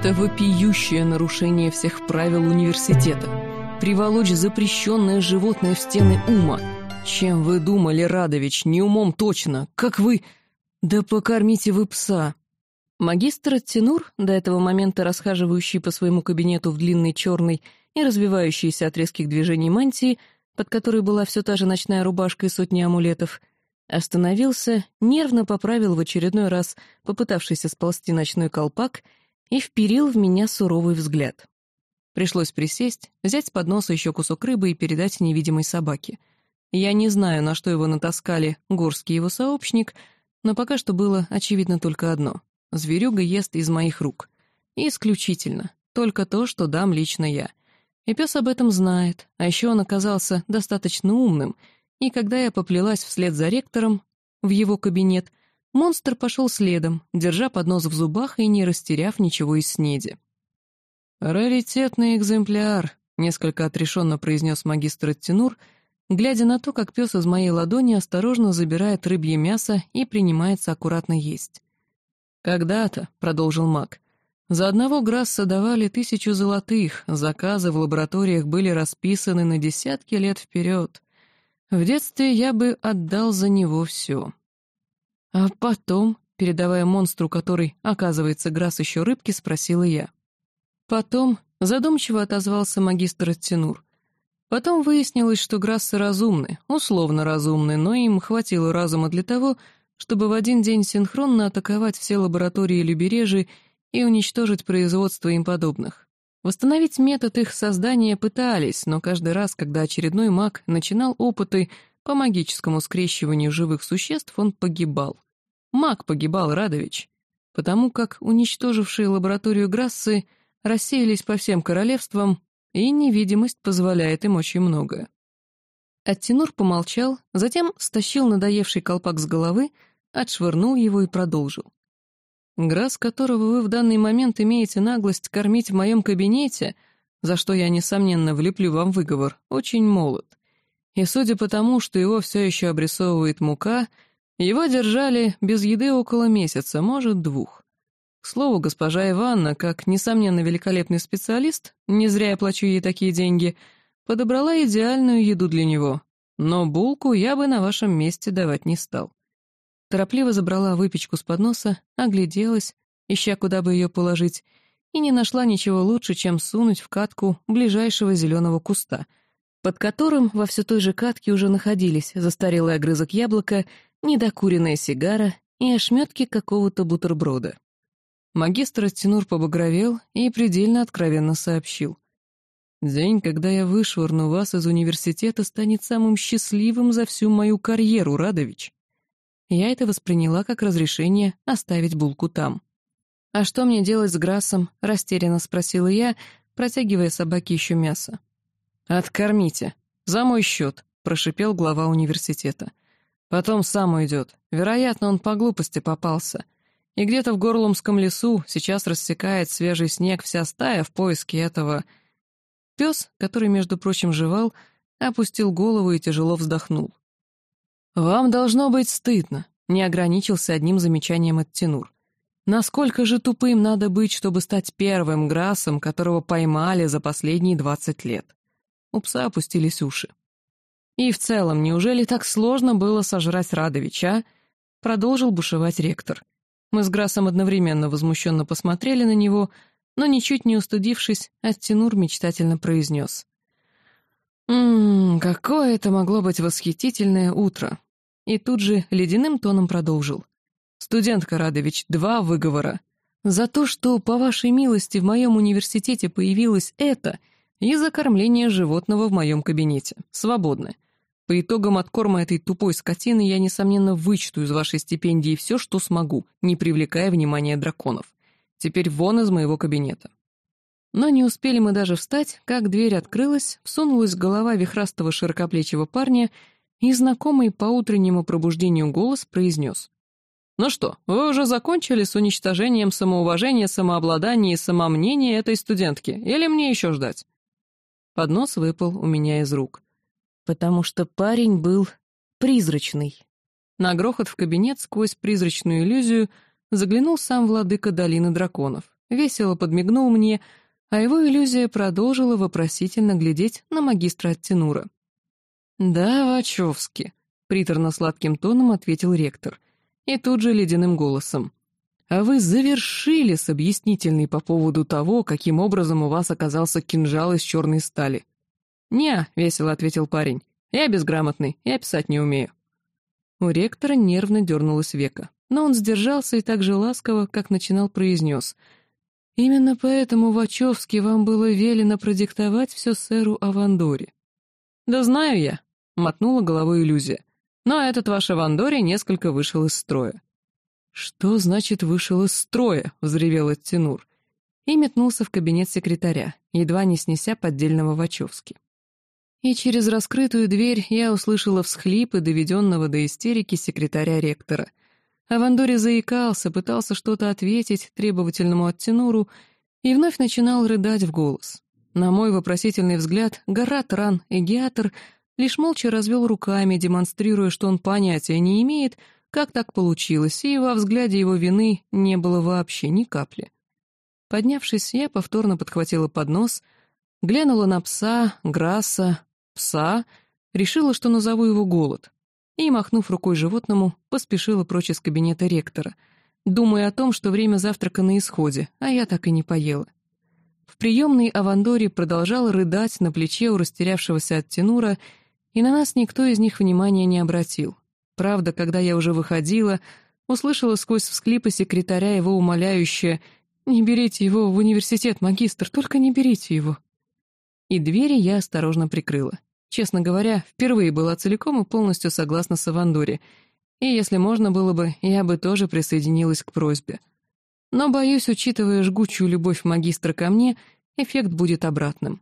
Это вопиющее нарушение всех правил университета. Приволочь запрещенное животное в стены ума. Чем вы думали, Радович? Не умом точно. Как вы... Да покормите вы пса. Магистр Аттенур, до этого момента расхаживающий по своему кабинету в длинной черной и развивающейся от резких движений мантии, под которой была все та же ночная рубашка и сотни амулетов, остановился, нервно поправил в очередной раз попытавшийся сползти ночной колпак и вперил в меня суровый взгляд. Пришлось присесть, взять с подноса еще кусок рыбы и передать невидимой собаке. Я не знаю, на что его натаскали Горский его сообщник, но пока что было очевидно только одно — зверюга ест из моих рук. И исключительно, только то, что дам лично я. И пес об этом знает, а еще он оказался достаточно умным, и когда я поплелась вслед за ректором в его кабинет, монстр пошел следом, держа поднос в зубах и не растеряв ничего из снеди. «Раритетный экземпляр», — несколько отрешенно произнес магистр Аттенур, глядя на то, как пес из моей ладони осторожно забирает рыбье мясо и принимается аккуратно есть. «Когда-то», — продолжил маг, — «за одного Грасса давали тысячу золотых, заказы в лабораториях были расписаны на десятки лет вперед. В детстве я бы отдал за него все». А потом, передавая монстру, который, оказывается, Грасс еще рыбки, спросила я. Потом задумчиво отозвался магистр Аттенур. Потом выяснилось, что Грассы разумны, условно разумны, но им хватило разума для того, чтобы в один день синхронно атаковать все лаборатории Любережи и уничтожить производство им подобных. Восстановить метод их создания пытались, но каждый раз, когда очередной маг начинал опыты по магическому скрещиванию живых существ, он погибал. Маг погибал, Радович, потому как уничтожившие лабораторию Грассы рассеялись по всем королевствам, и невидимость позволяет им очень многое. Аттенур помолчал, затем стащил надоевший колпак с головы, отшвырнул его и продолжил. «Грасс, которого вы в данный момент имеете наглость кормить в моем кабинете, за что я, несомненно, влеплю вам выговор, очень молод. И судя по тому, что его все еще обрисовывает мука, его держали без еды около месяца, может, двух. К слову, госпожа Иванна, как, несомненно, великолепный специалист, не зря я плачу ей такие деньги, подобрала идеальную еду для него. Но булку я бы на вашем месте давать не стал. Торопливо забрала выпечку с подноса, огляделась, ища, куда бы ее положить, и не нашла ничего лучше, чем сунуть в катку ближайшего зеленого куста, под которым во все той же катке уже находились застарелый огрызок яблока, недокуренная сигара и ошметки какого-то бутерброда. Магистр Аттенур побагровел и предельно откровенно сообщил. «День, когда я вышвырну вас из университета, станет самым счастливым за всю мою карьеру, Радович». Я это восприняла как разрешение оставить булку там. «А что мне делать с Грассом?» — растерянно спросила я, протягивая собаке еще мясо. «Откормите. За мой счет», — прошипел глава университета. «Потом сам уйдет. Вероятно, он по глупости попался. И где-то в Горлумском лесу сейчас рассекает свежий снег вся стая в поиске этого... Пес, который, между прочим, жевал, опустил голову и тяжело вздохнул. «Вам должно быть стыдно», — не ограничился одним замечанием от Тенур. «Насколько же тупым надо быть, чтобы стать первым Грассом, которого поймали за последние двадцать лет?» У пса опустились уши. «И в целом, неужели так сложно было сожрать Радовича?» — продолжил бушевать ректор. Мы с Грасом одновременно возмущенно посмотрели на него, но, ничуть не устудившись, Аттенур мечтательно произнес. «Ммм, какое это могло быть восхитительное утро!» И тут же ледяным тоном продолжил. «Студентка Радович, два выговора. За то, что, по вашей милости, в моем университете появилось это, и за кормление животного в моем кабинете. Свободны. По итогам откорма этой тупой скотины я, несомненно, вычту из вашей стипендии все, что смогу, не привлекая внимания драконов. Теперь вон из моего кабинета». Но не успели мы даже встать, как дверь открылась, всунулась голова вихрастого широкоплечего парня, и знакомый по утреннему пробуждению голос произнес. «Ну что, вы уже закончили с уничтожением самоуважения, самообладания и самомнения этой студентки, или мне еще ждать?» Поднос выпал у меня из рук потому что парень был призрачный. На грохот в кабинет сквозь призрачную иллюзию заглянул сам владыка долины драконов, весело подмигнул мне, а его иллюзия продолжила вопросительно глядеть на магистра Аттенура. «Да, Вачовски», — приторно-сладким тоном ответил ректор, и тут же ледяным голосом. «А вы завершили с объяснительной по поводу того, каким образом у вас оказался кинжал из черной стали?» «Не», — весело ответил парень, — «я безграмотный, я писать не умею». У ректора нервно дернулось века, но он сдержался и так же ласково, как начинал, произнес — Именно поэтому, Вачовски, вам было велено продиктовать все сэру Авандоре. Да знаю я, мотнула головой иллюзия. Но этот ваш Авандоре несколько вышел из строя. Что значит вышел из строя? взревел Аттенур. И метнулся в кабинет секретаря, едва не снеся поддельного Вачовски. И через раскрытую дверь я услышала всхлипы доведенного до истерики секретаря ректора — Авандори заикался, пытался что-то ответить требовательному оттенуру и вновь начинал рыдать в голос. На мой вопросительный взгляд, Гарат Ран, эгиатор, лишь молча развел руками, демонстрируя, что он понятия не имеет, как так получилось, и во взгляде его вины не было вообще ни капли. Поднявшись, я повторно подхватила поднос, глянула на пса, Грасса, пса, решила, что назову его голод и, махнув рукой животному, поспешила прочь из кабинета ректора, думая о том, что время завтрака на исходе, а я так и не поела. В приемной Авандори продолжал рыдать на плече у растерявшегося от Тенура, и на нас никто из них внимания не обратил. Правда, когда я уже выходила, услышала сквозь всклипы секретаря его умоляющее «Не берите его в университет, магистр, только не берите его». И двери я осторожно прикрыла. Честно говоря, впервые была целиком и полностью согласна с Авандори, и если можно было бы, я бы тоже присоединилась к просьбе. Но, боюсь, учитывая жгучую любовь магистра ко мне, эффект будет обратным.